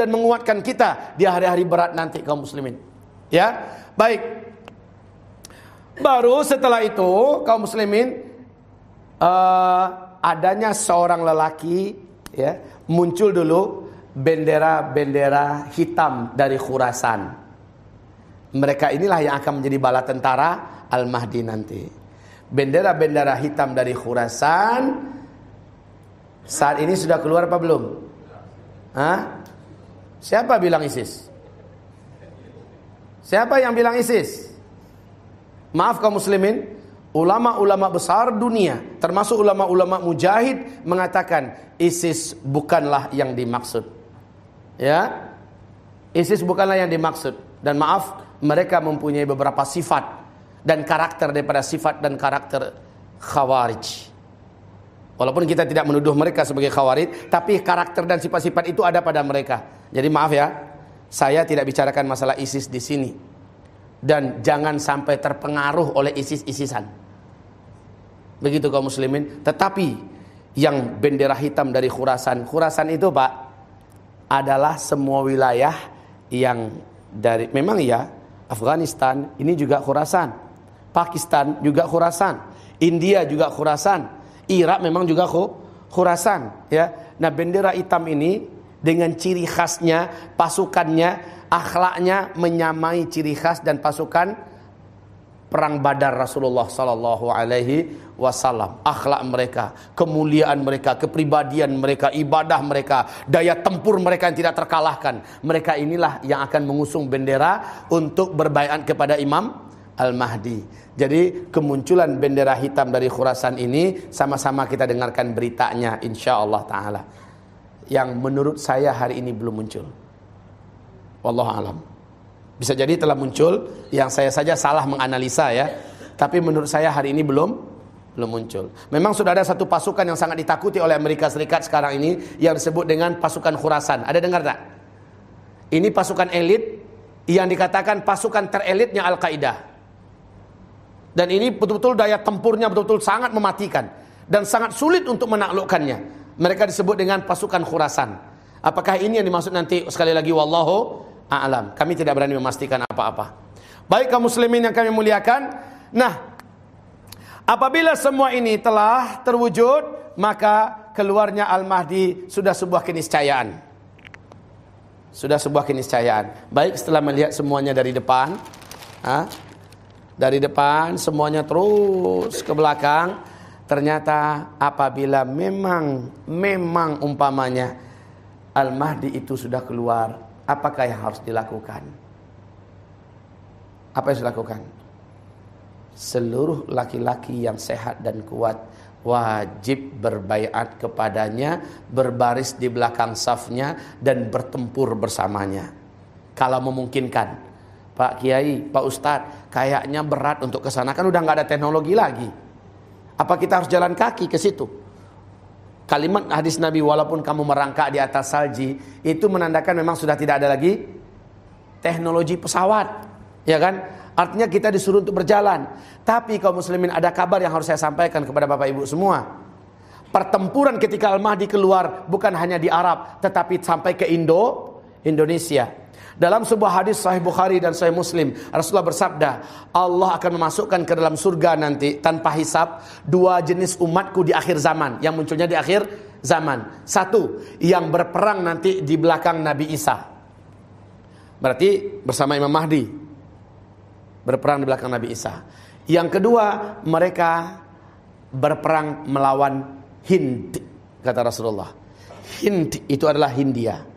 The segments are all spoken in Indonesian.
dan menguatkan kita di hari-hari berat nanti kaum muslimin. Ya, baik. Baru setelah itu kaum muslimin uh, adanya seorang lelaki ya muncul dulu bendera-bendera hitam dari Khurasan. Mereka inilah yang akan menjadi bala tentara Al-Mahdi nanti. Bendera-bendera hitam dari Khurasan saat ini sudah keluar apa belum? Hah? Siapa bilang ISIS? Siapa yang bilang ISIS? Maaf kaum muslimin, ulama-ulama besar dunia, termasuk ulama-ulama mujahid mengatakan ISIS bukanlah yang dimaksud. Ya. ISIS bukanlah yang dimaksud dan maaf mereka mempunyai beberapa sifat dan karakter daripada sifat dan karakter khawarij. Walaupun kita tidak menuduh mereka sebagai khawarij, tapi karakter dan sifat-sifat itu ada pada mereka. Jadi maaf ya, saya tidak bicarakan masalah ISIS di sini. Dan jangan sampai terpengaruh oleh ISIS-ISISan. Begitu kaum muslimin. Tetapi yang bendera hitam dari Khurasan. Khurasan itu Pak, adalah semua wilayah yang dari, memang ya, Afghanistan ini juga Khurasan. Pakistan juga Khurasan. India juga Khurasan. Irak memang juga Khurasan ya. Nah, bendera hitam ini dengan ciri khasnya, pasukannya, akhlaknya menyamai ciri khas dan pasukan perang Badar Rasulullah sallallahu alaihi wasallam. Akhlak mereka, kemuliaan mereka, kepribadian mereka, ibadah mereka, daya tempur mereka yang tidak terkalahkan. Mereka inilah yang akan mengusung bendera untuk berbaiat kepada Imam Al-Mahdi. Jadi kemunculan bendera hitam dari Khurasan ini sama-sama kita dengarkan beritanya insya-Allah taala. Yang menurut saya hari ini belum muncul. Wallahu alam. Bisa jadi telah muncul yang saya saja salah menganalisa ya. Tapi menurut saya hari ini belum belum muncul. Memang sudah ada satu pasukan yang sangat ditakuti oleh Amerika Serikat sekarang ini yang disebut dengan pasukan Khurasan. Ada dengar tak? Ini pasukan elit yang dikatakan pasukan terelitnya Al-Qaeda. Dan ini betul-betul daya tempurnya betul-betul sangat mematikan dan sangat sulit untuk menaklukkannya. Mereka disebut dengan pasukan Khurasan. Apakah ini yang dimaksud nanti sekali lagi wallahu a'lam. Kami tidak berani memastikan apa-apa. Baik kaum muslimin yang kami muliakan. Nah, apabila semua ini telah terwujud, maka keluarnya Al-Mahdi sudah sebuah keniscayaan. Sudah sebuah keniscayaan. Baik setelah melihat semuanya dari depan, ha? dari depan semuanya terus ke belakang ternyata apabila memang memang umpamanya Al-Mahdi itu sudah keluar apakah yang harus dilakukan? Apa yang harus dilakukan? Seluruh laki-laki yang sehat dan kuat wajib berbaiat kepadanya berbaris di belakang safnya dan bertempur bersamanya. Kalau memungkinkan. Pak Kiai, Pak Ustadz, kayaknya berat untuk ke sana. Kan udah nggak ada teknologi lagi. Apa kita harus jalan kaki ke situ? Kalimat hadis Nabi walaupun kamu merangkak di atas salji itu menandakan memang sudah tidak ada lagi teknologi pesawat, ya kan? Artinya kita disuruh untuk berjalan. Tapi kaum muslimin ada kabar yang harus saya sampaikan kepada Bapak Ibu semua. Pertempuran ketika Al-Mahdi keluar bukan hanya di Arab tetapi sampai ke Indo, Indonesia. Dalam sebuah hadis sahih Bukhari dan sahih Muslim, Rasulullah bersabda, Allah akan memasukkan ke dalam surga nanti tanpa hisap dua jenis umatku di akhir zaman, yang munculnya di akhir zaman. Satu, yang berperang nanti di belakang Nabi Isa. Berarti bersama Imam Mahdi. Berperang di belakang Nabi Isa. Yang kedua, mereka berperang melawan Hind, kata Rasulullah. Hind itu adalah Hindia.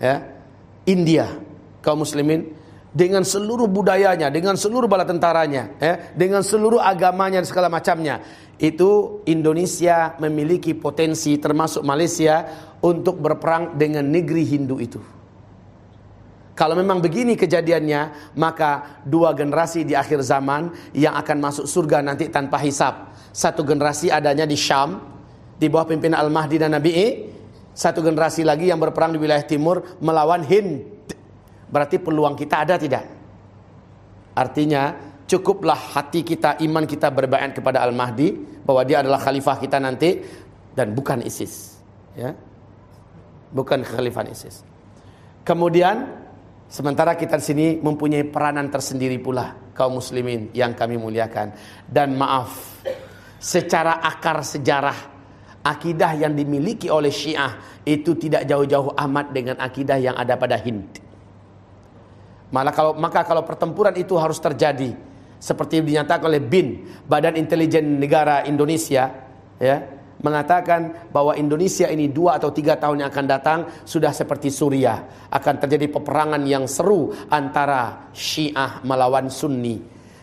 Ya, India kaum muslimin dengan seluruh budayanya, dengan seluruh bala tentaranya, ya, dengan seluruh agamanya dan segala macamnya. Itu Indonesia memiliki potensi termasuk Malaysia untuk berperang dengan negeri Hindu itu. Kalau memang begini kejadiannya, maka dua generasi di akhir zaman yang akan masuk surga nanti tanpa hisap. Satu generasi adanya di Syam, di bawah pimpinan Al-Mahdi dan Nabi. Satu generasi lagi yang berperang di wilayah timur melawan Hind. Berarti peluang kita ada tidak? Artinya cukuplah hati kita, iman kita berbaikat kepada Al-Mahdi bahwa dia adalah khalifah kita nanti dan bukan ISIS, ya. Bukan khalifah ISIS. Kemudian sementara kita di sini mempunyai peranan tersendiri pula kaum muslimin yang kami muliakan dan maaf secara akar sejarah akidah yang dimiliki oleh Syiah itu tidak jauh-jauh amat dengan akidah yang ada pada Hind. Malah kalau maka kalau pertempuran itu harus terjadi seperti dinyatakan oleh BIN, Badan Intelijen Negara Indonesia, ya, mengatakan bahwa Indonesia ini dua atau tiga tahun yang akan datang sudah seperti Suriah akan terjadi peperangan yang seru antara Syiah melawan Sunni.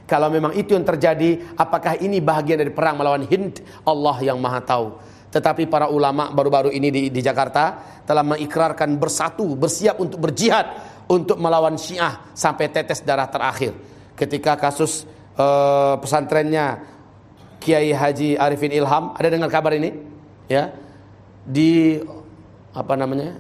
Kalau memang itu yang terjadi, apakah ini bahagian dari perang melawan Hind? Allah yang Maha tahu. Tetapi para ulama baru-baru ini di, di Jakarta telah mengikrarkan bersatu, bersiap untuk berjihad untuk melawan Syiah sampai tetes darah terakhir. Ketika kasus uh, pesantrennya Kiai Haji Arifin Ilham, ada dengar kabar ini? Ya. Di apa namanya?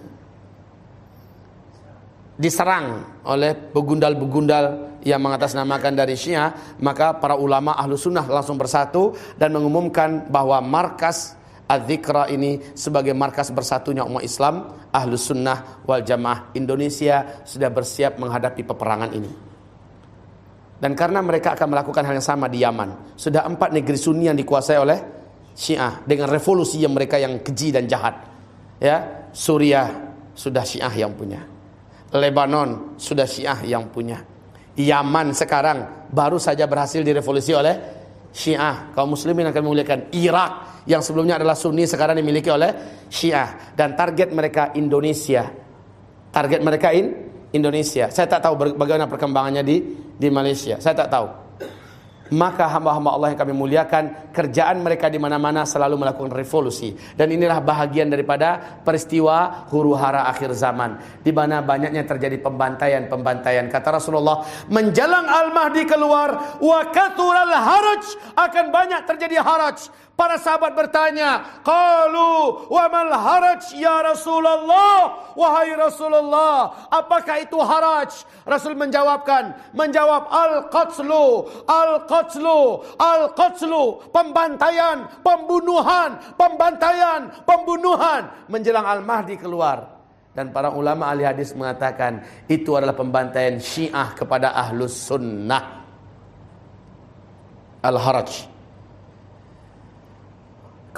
Diserang oleh begundal-begundal yang mengatasnamakan dari Syiah, maka para ulama ahlu sunnah langsung bersatu dan mengumumkan bahwa markas Adzikra ini sebagai markas bersatunya umat Islam, ahlu sunnah wal jamaah Indonesia sudah bersiap menghadapi peperangan ini. Dan karena mereka akan melakukan hal yang sama di Yaman. Sudah empat negeri Sunni yang dikuasai oleh Syiah dengan revolusi yang mereka yang keji dan jahat. Ya, Suriah sudah Syiah yang punya. Lebanon sudah Syiah yang punya. Yaman sekarang baru saja berhasil direvolusi oleh Syiah. Kaum muslimin akan memuliakan Irak yang sebelumnya adalah Sunni sekarang dimiliki oleh Syiah dan target mereka Indonesia. Target mereka in Indonesia. Saya tak tahu bagaimana perkembangannya di di Malaysia. Saya tak tahu. Maka hamba-hamba Allah yang kami muliakan, kerjaan mereka di mana-mana selalu melakukan revolusi. Dan inilah bahagian daripada peristiwa huru hara akhir zaman. Di mana banyaknya terjadi pembantaian-pembantaian. Kata Rasulullah, menjelang Al-Mahdi keluar, wa haraj, akan banyak terjadi haraj. Para sahabat bertanya, "Qalu wa mal haraj ya Rasulullah?" Wahai Rasulullah, apakah itu haraj? Rasul menjawabkan, menjawab al-qatlu, al-qatlu, al-qatlu, pembantaian, pembunuhan, pembantaian, pembunuhan menjelang Al-Mahdi keluar. Dan para ulama ahli hadis mengatakan itu adalah pembantaian Syiah kepada Ahlus Sunnah. Al-Haraj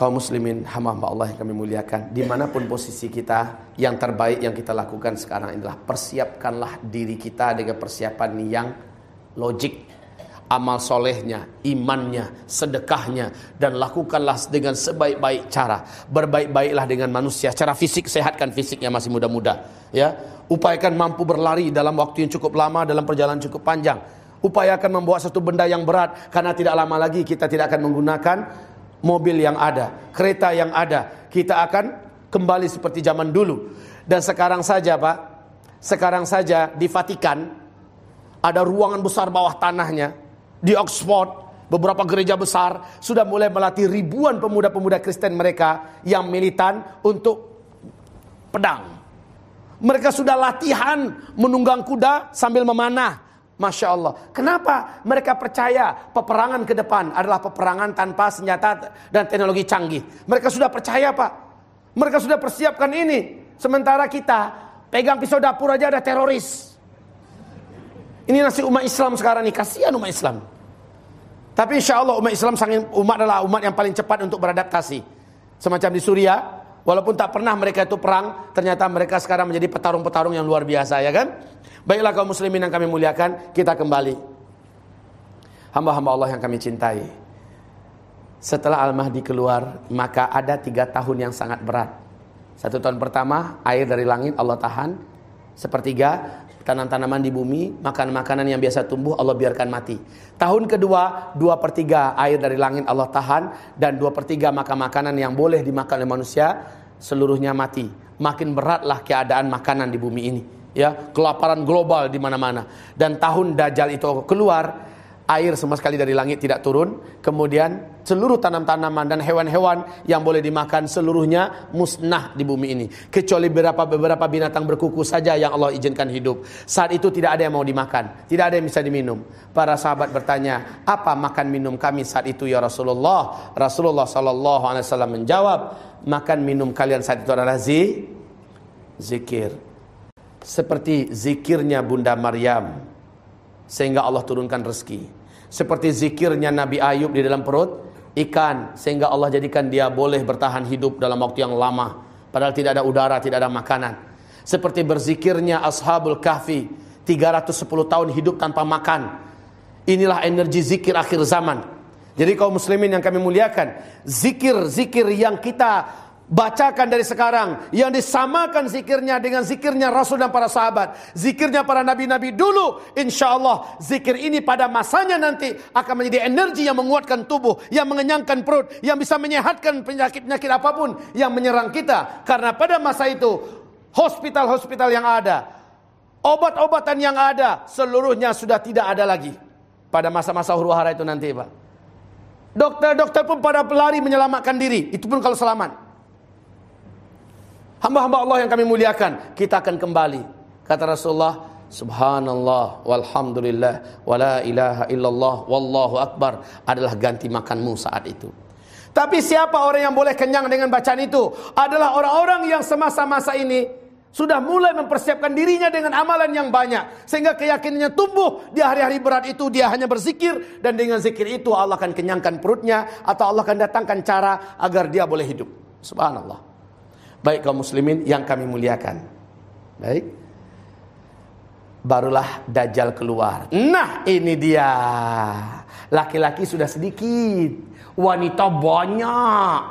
kaum muslimin hamba Allah yang kami muliakan di mana pun posisi kita yang terbaik yang kita lakukan sekarang adalah persiapkanlah diri kita dengan persiapan yang logik amal solehnya, imannya, sedekahnya dan lakukanlah dengan sebaik-baik cara. Berbaik-baiklah dengan manusia secara fisik sehatkan fisiknya masih muda-muda ya. Upayakan mampu berlari dalam waktu yang cukup lama dalam perjalanan cukup panjang. Upayakan membawa satu benda yang berat karena tidak lama lagi kita tidak akan menggunakan mobil yang ada, kereta yang ada. Kita akan kembali seperti zaman dulu. Dan sekarang saja Pak, sekarang saja di Vatikan ada ruangan besar bawah tanahnya. Di Oxford, beberapa gereja besar sudah mulai melatih ribuan pemuda-pemuda Kristen mereka yang militan untuk pedang. Mereka sudah latihan menunggang kuda sambil memanah Masya Allah. Kenapa mereka percaya peperangan ke depan adalah peperangan tanpa senjata dan teknologi canggih? Mereka sudah percaya Pak. Mereka sudah persiapkan ini. Sementara kita pegang pisau dapur aja ada teroris. Ini nasib umat Islam sekarang nih. Kasihan umat Islam. Tapi insya Allah umat Islam sangat umat adalah umat yang paling cepat untuk beradaptasi. Semacam di Suriah, walaupun tak pernah mereka itu perang, ternyata mereka sekarang menjadi petarung-petarung yang luar biasa ya kan? Baiklah kaum muslimin yang kami muliakan, kita kembali. Hamba-hamba Allah yang kami cintai. Setelah Al-Mahdi keluar, maka ada tiga tahun yang sangat berat. Satu tahun pertama, air dari langit Allah tahan. Sepertiga, tanam-tanaman di bumi, makan-makanan yang biasa tumbuh Allah biarkan mati. Tahun kedua, dua per tiga air dari langit Allah tahan. Dan dua per tiga makan-makanan yang boleh dimakan oleh manusia, seluruhnya mati. Makin beratlah keadaan makanan di bumi ini ya kelaparan global di mana-mana dan tahun dajjal itu keluar air sama sekali dari langit tidak turun. Kemudian seluruh tanam-tanaman dan hewan-hewan yang boleh dimakan seluruhnya musnah di bumi ini. Kecuali beberapa beberapa binatang berkuku saja yang Allah izinkan hidup. Saat itu tidak ada yang mau dimakan. Tidak ada yang bisa diminum. Para sahabat bertanya apa makan minum kami saat itu ya Rasulullah? Rasulullah wasallam menjawab makan minum kalian saat itu adalah zi zikir. Seperti zikirnya Bunda Maryam sehingga Allah turunkan rezeki. Seperti zikirnya Nabi Ayub di dalam perut ikan sehingga Allah jadikan dia boleh bertahan hidup dalam waktu yang lama padahal tidak ada udara, tidak ada makanan. Seperti berzikirnya Ashabul Kahfi 310 tahun hidup tanpa makan. Inilah energi zikir akhir zaman. Jadi kaum muslimin yang kami muliakan, zikir-zikir yang kita Bacakan dari sekarang yang disamakan zikirnya dengan zikirnya Rasul dan para sahabat, zikirnya para nabi-nabi dulu. Insya Allah zikir ini pada masanya nanti akan menjadi energi yang menguatkan tubuh, yang mengenyangkan perut, yang bisa menyehatkan penyakit-penyakit apa pun yang menyerang kita. Karena pada masa itu hospital-hospital yang ada, obat-obatan yang ada, seluruhnya sudah tidak ada lagi. Pada masa-masa huru hara itu nanti Pak. Dokter-dokter pun pada pelari menyelamatkan diri. Itu pun kalau selamat. Hamba-hamba Allah yang kami muliakan, kita akan kembali. Kata Rasulullah, Subhanallah walhamdulillah wala ilaha illallah wallahu akbar adalah ganti makanmu saat itu. Tapi siapa orang yang boleh kenyang dengan bacaan itu? Adalah orang-orang yang semasa-masa ini sudah mulai mempersiapkan dirinya dengan amalan yang banyak sehingga keyakinannya tumbuh di hari-hari berat itu dia hanya berzikir dan dengan zikir itu Allah akan kenyangkan perutnya atau Allah akan datangkan cara agar dia boleh hidup. Subhanallah. Baik kaum muslimin yang kami muliakan. Baik. Barulah Dajjal keluar. Nah ini dia. Laki-laki sudah sedikit. Wanita banyak.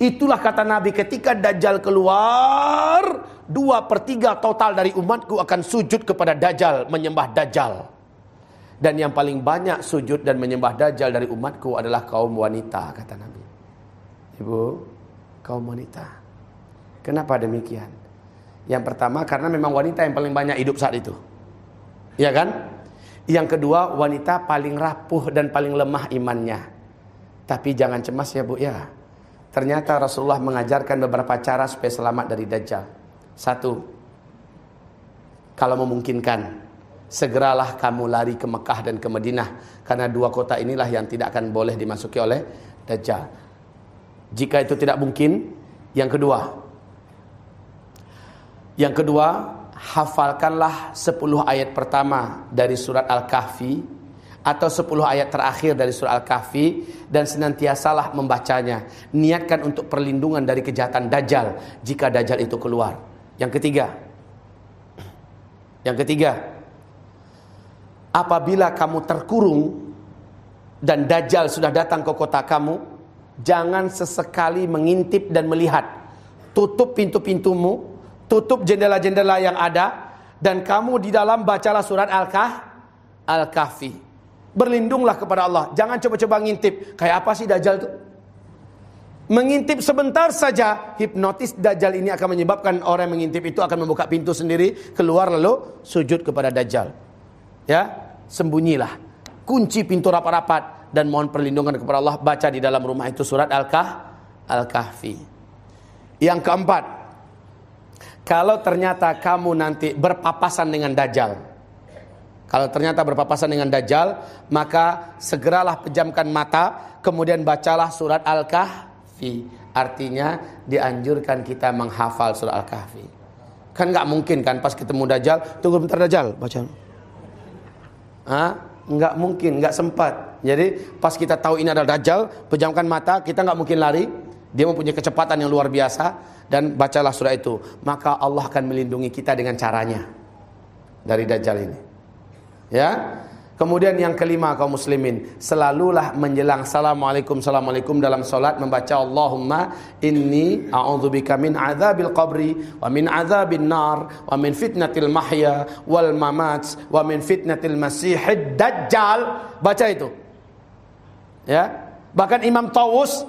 Itulah kata Nabi ketika Dajjal keluar. Dua per tiga total dari umatku akan sujud kepada Dajjal. Menyembah Dajjal. Dan yang paling banyak sujud dan menyembah Dajjal dari umatku adalah kaum wanita kata Nabi. Ibu, kaum wanita. Kenapa demikian? Yang pertama karena memang wanita yang paling banyak hidup saat itu. Ya kan? Yang kedua wanita paling rapuh dan paling lemah imannya. Tapi jangan cemas ya Bu ya. Ternyata Rasulullah mengajarkan beberapa cara supaya selamat dari Dajjal. Satu, kalau memungkinkan, segeralah kamu lari ke Mekah dan ke Madinah. Karena dua kota inilah yang tidak akan boleh dimasuki oleh Dajjal. Jika itu tidak mungkin, yang kedua, yang kedua, hafalkanlah 10 ayat pertama dari surat Al-Kahfi atau 10 ayat terakhir dari surat Al-Kahfi dan senantiasalah membacanya. Niatkan untuk perlindungan dari kejahatan Dajjal jika Dajjal itu keluar. Yang ketiga. Yang ketiga. Apabila kamu terkurung dan Dajjal sudah datang ke kota kamu, jangan sesekali mengintip dan melihat. Tutup pintu-pintumu, tutup jendela-jendela yang ada dan kamu di dalam bacalah surat Al-Kah Al-Kahfi. Berlindunglah kepada Allah. Jangan coba-coba ngintip. Kayak apa sih Dajjal itu? Mengintip sebentar saja hipnotis Dajjal ini akan menyebabkan orang yang mengintip itu akan membuka pintu sendiri keluar lalu sujud kepada Dajjal. Ya, sembunyilah. Kunci pintu rapat-rapat dan mohon perlindungan kepada Allah. Baca di dalam rumah itu surat Al-Kah Al-Kahfi. Yang keempat, kalau ternyata kamu nanti berpapasan dengan Dajjal. Kalau ternyata berpapasan dengan Dajjal, maka segeralah pejamkan mata, kemudian bacalah surat Al-Kahfi. Artinya dianjurkan kita menghafal surat Al-Kahfi. Kan nggak mungkin kan pas ketemu Dajjal, tunggu bentar Dajjal, baca. Ah, nggak mungkin, nggak sempat. Jadi pas kita tahu ini adalah Dajjal, pejamkan mata, kita nggak mungkin lari. Dia mempunyai kecepatan yang luar biasa dan bacalah surah itu, maka Allah akan melindungi kita dengan caranya dari dajjal ini. Ya. Kemudian yang kelima kaum muslimin, selalulah menjelang assalamualaikum assalamualaikum dalam salat membaca Allahumma inni a'udzubika min adzabil qabri wa min adzabin nar wa min fitnatil mahya wal mamat wa min fitnatil masihid dajjal. Baca itu. Ya. Bahkan Imam Tawus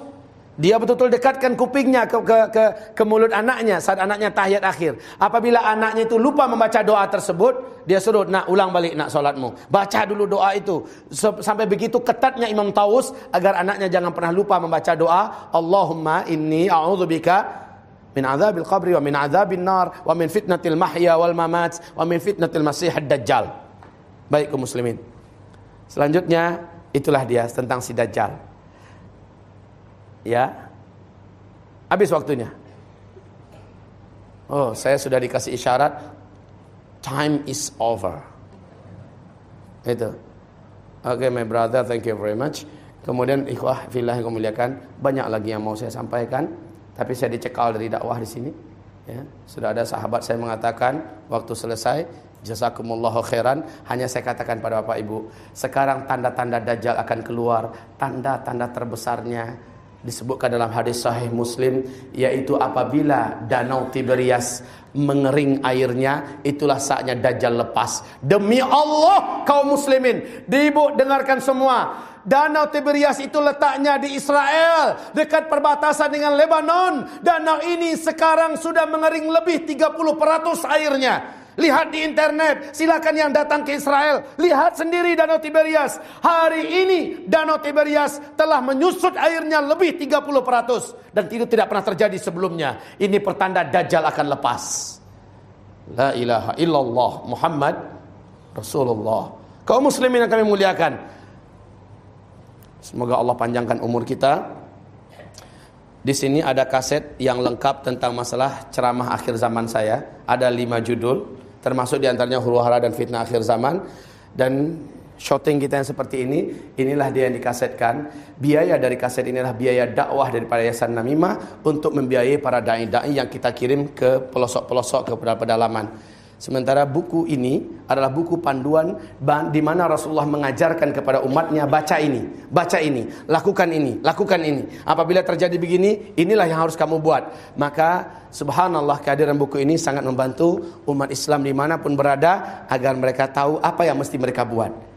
dia betul-betul dekatkan kupingnya ke, ke, ke, ke mulut anaknya saat anaknya tahiyat akhir. Apabila anaknya itu lupa membaca doa tersebut, dia suruh nak ulang balik nak solatmu. Baca dulu doa itu. Sampai begitu ketatnya Imam Taus agar anaknya jangan pernah lupa membaca doa. Allahumma inni a'udzubika min azabil qabri wa min azabin nar wa min fitnatil mahya wal mamat wa min fitnatil masih dajjal. Baik kaum muslimin. Selanjutnya itulah dia tentang si dajjal. Ya. Habis waktunya. Oh, saya sudah dikasih isyarat time is over. Itu. Oke, okay, my brother, thank you very much. Kemudian ikhwah fillah yang kemuliakan, banyak lagi yang mau saya sampaikan, tapi saya dicekal dari dakwah di sini. Ya, sudah ada sahabat saya mengatakan waktu selesai Jazakumullahu khairan Hanya saya katakan pada Bapak Ibu Sekarang tanda-tanda Dajjal akan keluar Tanda-tanda terbesarnya Disebutkan dalam hadis sahih muslim Yaitu apabila danau Tiberias Mengering airnya Itulah saatnya Dajjal lepas Demi Allah kaum muslimin Ibu dengarkan semua Danau Tiberias itu letaknya di Israel dekat perbatasan dengan Lebanon. Danau ini sekarang sudah mengering lebih 30% airnya. Lihat di internet, silakan yang datang ke Israel, lihat sendiri Danau Tiberias. Hari ini Danau Tiberias telah menyusut airnya lebih 30% dan itu tidak pernah terjadi sebelumnya. Ini pertanda Dajjal akan lepas. La ilaha illallah Muhammad Rasulullah. Kaum muslimin yang kami muliakan, Semoga Allah panjangkan umur kita. Di sini ada kaset yang lengkap tentang masalah ceramah akhir zaman saya. Ada lima judul, termasuk di antaranya huru hara dan fitnah akhir zaman. Dan shooting kita yang seperti ini, inilah dia yang dikasetkan. Biaya dari kaset inilah biaya dakwah dari Yayasan Namimah untuk membiayai para dai-dai yang kita kirim ke pelosok-pelosok ke pedalaman. Sementara buku ini adalah buku panduan di mana Rasulullah mengajarkan kepada umatnya baca ini, baca ini, lakukan ini, lakukan ini. Apabila terjadi begini, inilah yang harus kamu buat. Maka subhanallah kehadiran buku ini sangat membantu umat Islam di mana pun berada agar mereka tahu apa yang mesti mereka buat.